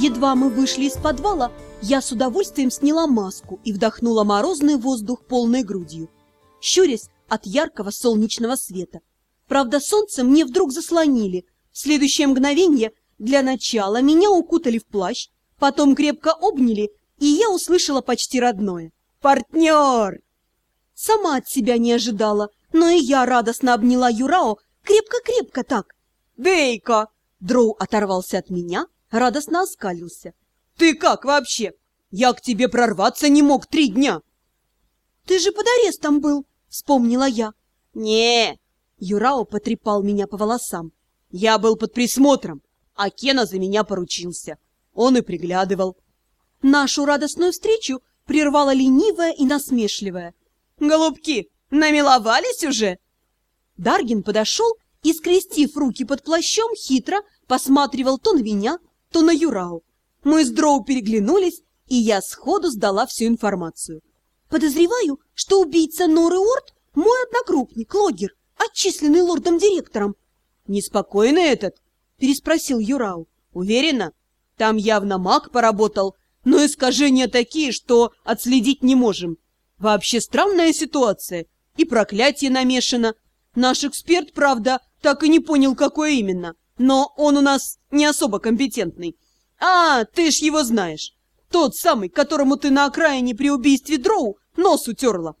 Едва мы вышли из подвала, я с удовольствием сняла маску и вдохнула морозный воздух полной грудью, щурясь от яркого солнечного света. Правда, солнце мне вдруг заслонили. В следующее мгновение для начала меня укутали в плащ, потом крепко обняли, и я услышала почти родное. «Партнер!» Сама от себя не ожидала, но и я радостно обняла Юрао крепко-крепко так. «Дейка!» Дроу оторвался от меня, радостно оскалился. «Ты как вообще? Я к тебе прорваться не мог три дня!» «Ты же под арестом был!» — вспомнила я. не Юрао потрепал меня по волосам. «Я был под присмотром, а Кена за меня поручился. Он и приглядывал». Нашу радостную встречу прервала ленивая и насмешливая. «Голубки, намиловались уже?» Даргин подошел и, скрестив руки под плащом, хитро посматривал то на меня, то на Юрау. Мы с Дроу переглянулись, и я сходу сдала всю информацию. Подозреваю, что убийца Норы Орд – мой одногруппник, логер, отчисленный лордом-директором. «Неспокойный этот?» – переспросил Юрау. «Уверена? Там явно маг поработал, но искажения такие, что отследить не можем. Вообще странная ситуация, и проклятие намешано. Наш эксперт, правда, так и не понял, какое именно, но он у нас не особо компетентный. А, ты ж его знаешь. Тот самый, которому ты на окраине при убийстве Дроу нос утерла.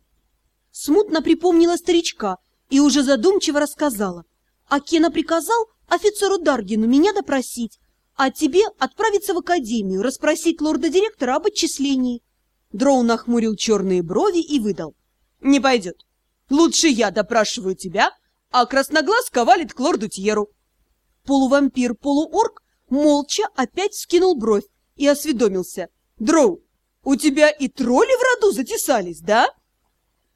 Смутно припомнила старичка и уже задумчиво рассказала. А Кена приказал офицеру Даргину меня допросить, а тебе отправиться в академию, расспросить лорда-директора об отчислении. Дроу нахмурил черные брови и выдал. Не пойдет. Лучше я допрашиваю тебя, а красноглаз ковалит к лорду Тьеру. Полувампир-полуорк молча опять скинул бровь и осведомился. Дроу, у тебя и тролли в роду затесались, да?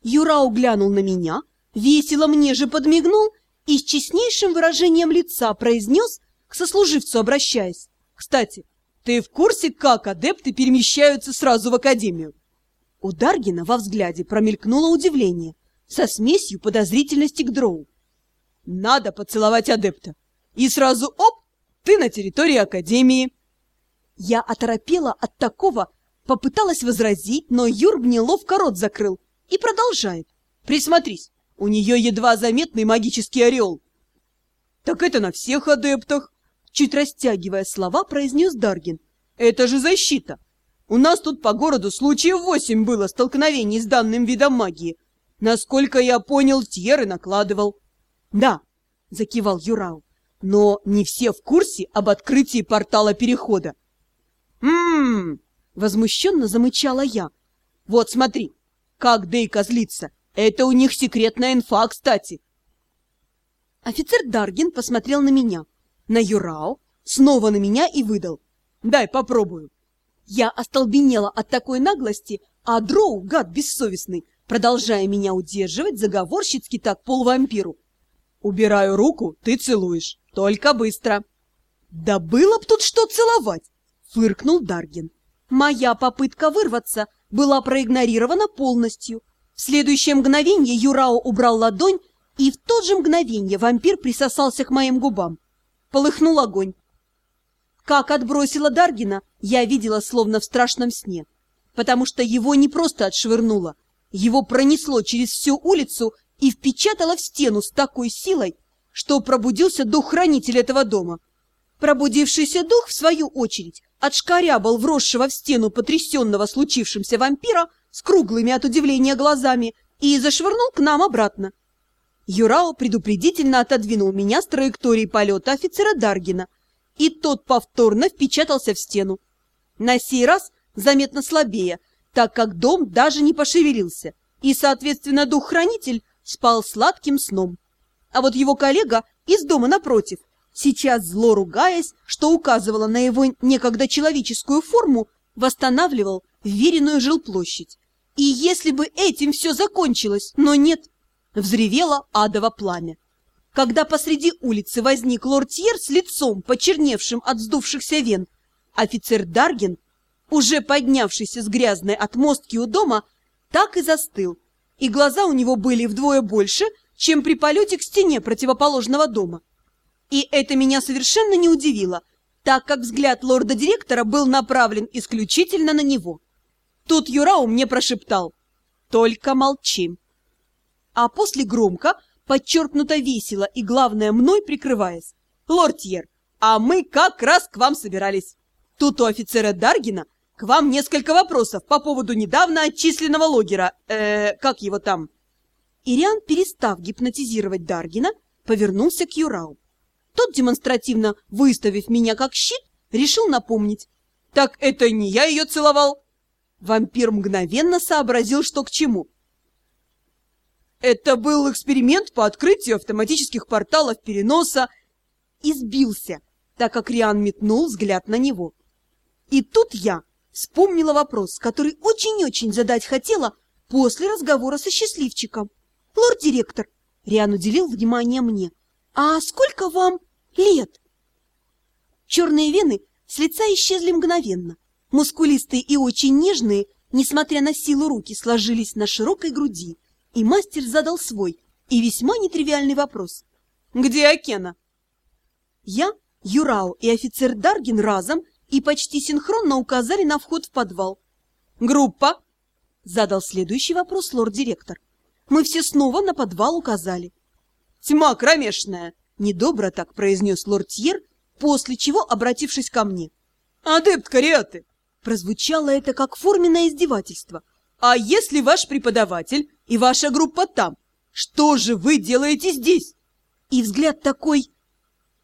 Юрау глянул на меня, весело мне же подмигнул и с честнейшим выражением лица произнес, к сослуживцу обращаясь. «Кстати, ты в курсе, как адепты перемещаются сразу в академию?» У Даргина во взгляде промелькнуло удивление со смесью подозрительности к дроу. «Надо поцеловать адепта, и сразу оп, ты на территории академии!» Я оторопела от такого, попыталась возразить, но Юр мне ловко рот закрыл и продолжает. «Присмотрись, у нее едва заметный магический ореол». «Так это на всех адептах!» Чуть растягивая слова, произнес Даргин. «Это же защита! У нас тут по городу случаев восемь было столкновений с данным видом магии. Насколько я понял, Тьеры накладывал». «Да», — закивал Юрау, «но не все в курсе об открытии портала перехода». «М-м-м!» — возмущенно замычала я. «Вот смотри, как Дейка злится! Это у них секретная инфа, кстати!» Офицер Даргин посмотрел на меня на Юрао, снова на меня и выдал. «Дай попробую». Я остолбенела от такой наглости, а Дроу, гад бессовестный, продолжая меня удерживать, заговорщицки так полвампиру. «Убираю руку, ты целуешь. Только быстро». «Да было б тут что целовать!» — фыркнул Даргин. Моя попытка вырваться была проигнорирована полностью. В следующее мгновение Юрао убрал ладонь, и в то же мгновение вампир присосался к моим губам полыхнул огонь. Как отбросила Даргина, я видела словно в страшном сне, потому что его не просто отшвырнуло, его пронесло через всю улицу и впечатало в стену с такой силой, что пробудился дух хранителя этого дома. Пробудившийся дух, в свою очередь, отшкарябал вросшего в стену потрясенного случившимся вампира с круглыми от удивления глазами и зашвырнул к нам обратно. Юрао предупредительно отодвинул меня с траектории полета офицера Даргина, и тот повторно впечатался в стену. На сей раз заметно слабее, так как дом даже не пошевелился, и, соответственно, дух-хранитель спал сладким сном. А вот его коллега из дома напротив, сейчас зло ругаясь, что указывало на его некогда человеческую форму, восстанавливал веренную жилплощадь. И если бы этим все закончилось, но нет, взревело адово пламя. Когда посреди улицы возник лортьер с лицом, почерневшим от сдувшихся вен, офицер Даргин, уже поднявшийся с грязной отмостки у дома, так и застыл, и глаза у него были вдвое больше, чем при полете к стене противоположного дома. И это меня совершенно не удивило, так как взгляд лорда-директора был направлен исключительно на него. Тут Юрау мне прошептал «Только молчи». А после громко, подчеркнуто весело и, главное, мной прикрываясь. «Лортьер, а мы как раз к вам собирались. Тут у офицера Даргина к вам несколько вопросов по поводу недавно отчисленного логера, э, как его там?» Ириан, перестав гипнотизировать Даргина, повернулся к Юрау. Тот, демонстративно выставив меня как щит, решил напомнить. «Так это не я ее целовал!» Вампир мгновенно сообразил, что к чему. «Это был эксперимент по открытию автоматических порталов переноса!» И сбился, так как Риан метнул взгляд на него. И тут я вспомнила вопрос, который очень-очень задать хотела после разговора со счастливчиком. «Лорд-директор!» — Риан уделил внимание мне — «А сколько вам лет?» Черные вены с лица исчезли мгновенно. Мускулистые и очень нежные, несмотря на силу руки, сложились на широкой груди. И мастер задал свой и весьма нетривиальный вопрос. «Где Акена?» Я, Юрао и офицер Даргин разом и почти синхронно указали на вход в подвал. «Группа?» — задал следующий вопрос лорд-директор. Мы все снова на подвал указали. Тьма кромешная!» — недобро так произнес лортьер, после чего, обратившись ко мне. «Адепт Кариаты!» Прозвучало это как форменное издевательство. «А если ваш преподаватель и ваша группа там? Что же вы делаете здесь?» И взгляд такой...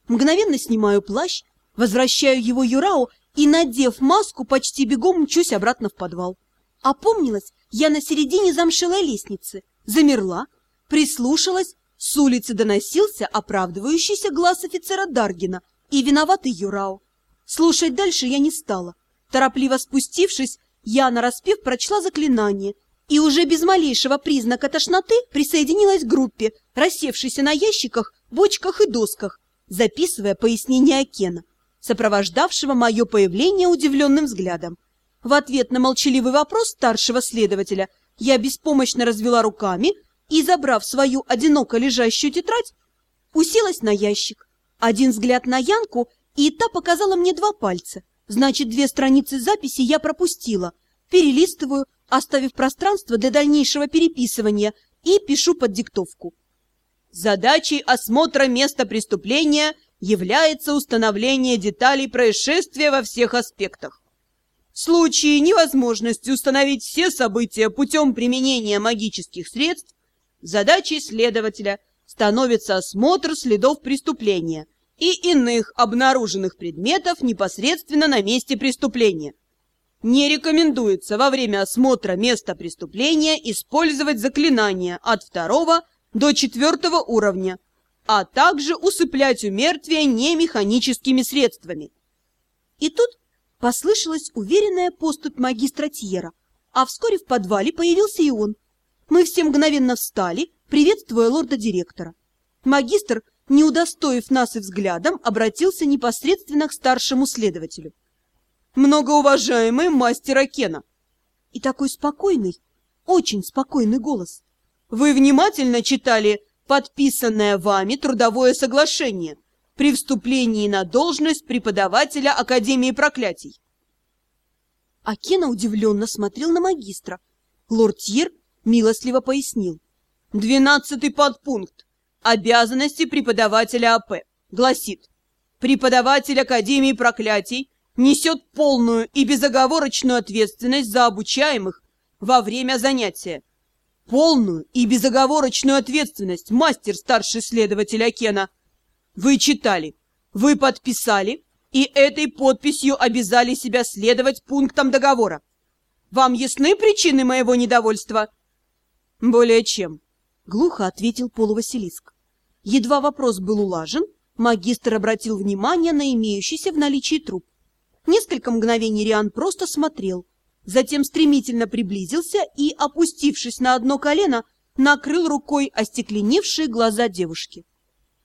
Мгновенно снимаю плащ, возвращаю его Юрао и, надев маску, почти бегом мчусь обратно в подвал. Опомнилась я на середине замшелой лестницы, замерла, прислушалась с улицы доносился оправдывающийся глаз офицера Даргина и виноватый Юрау. Слушать дальше я не стала. Торопливо спустившись, я нараспев прочла заклинание и уже без малейшего признака тошноты присоединилась к группе, рассевшейся на ящиках, бочках и досках, записывая пояснение Акена, сопровождавшего мое появление удивленным взглядом. В ответ на молчаливый вопрос старшего следователя я беспомощно развела руками, и, забрав свою одиноко лежащую тетрадь, уселась на ящик. Один взгляд на Янку, и та показала мне два пальца. Значит, две страницы записи я пропустила. Перелистываю, оставив пространство для дальнейшего переписывания, и пишу под диктовку. Задачей осмотра места преступления является установление деталей происшествия во всех аспектах. В случае невозможности установить все события путем применения магических средств, Задачей следователя становится осмотр следов преступления и иных обнаруженных предметов непосредственно на месте преступления. Не рекомендуется во время осмотра места преступления использовать заклинания от второго до четвертого уровня, а также усыплять умертвие немеханическими средствами. И тут послышалась уверенная поступь магистра Тьера, а вскоре в подвале появился и он – мы все мгновенно встали, приветствуя лорда-директора. Магистр, не удостоив нас и взглядом, обратился непосредственно к старшему следователю. «Многоуважаемый мастер Акена!» И такой спокойный, очень спокойный голос. «Вы внимательно читали подписанное вами трудовое соглашение при вступлении на должность преподавателя Академии проклятий?» Акена удивленно смотрел на магистра. Лорд Тьер милостливо пояснил. Двенадцатый подпункт. Обязанности преподавателя АП. Гласит, преподаватель Академии проклятий несет полную и безоговорочную ответственность за обучаемых во время занятия. Полную и безоговорочную ответственность, мастер старший следователь Акена. Вы читали, вы подписали и этой подписью обязали себя следовать пунктам договора. Вам ясны причины моего недовольства? «Более чем», — глухо ответил полувасилиск. Едва вопрос был улажен, магистр обратил внимание на имеющийся в наличии труп. Несколько мгновений Риан просто смотрел, затем стремительно приблизился и, опустившись на одно колено, накрыл рукой остекленевшие глаза девушки.